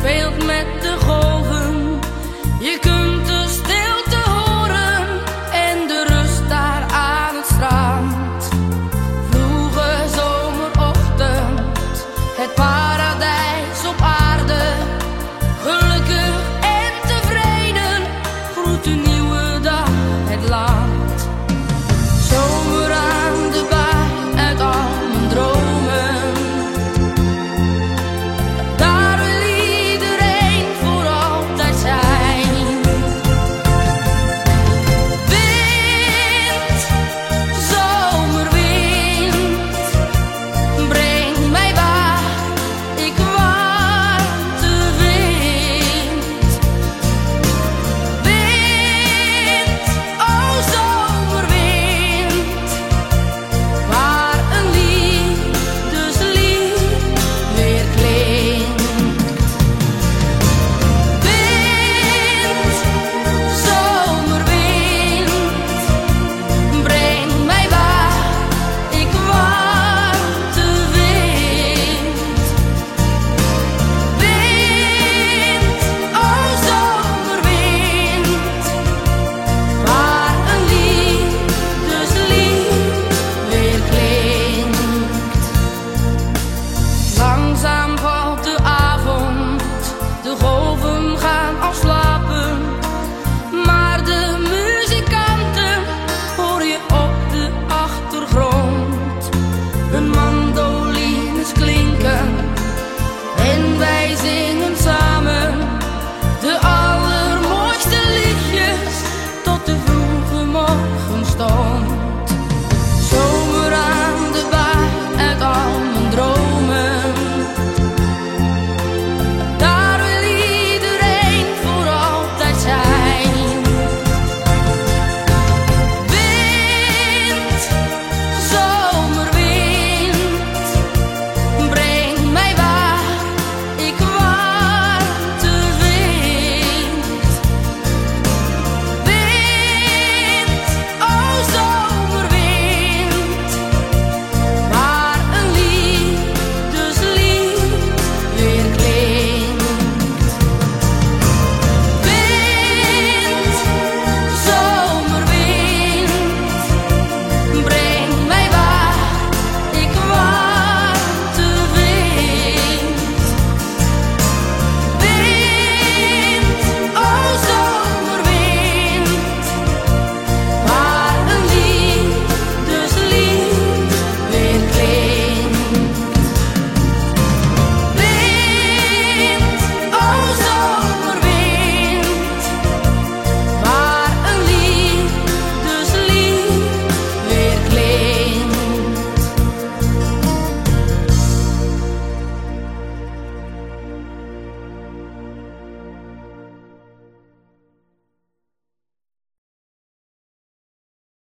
speelt met de golven. Je kunt de stilte horen en de rust daar aan het strand. Vroege zomerochtend, het paradijs op aarde. Gelukkig en tevreden groet u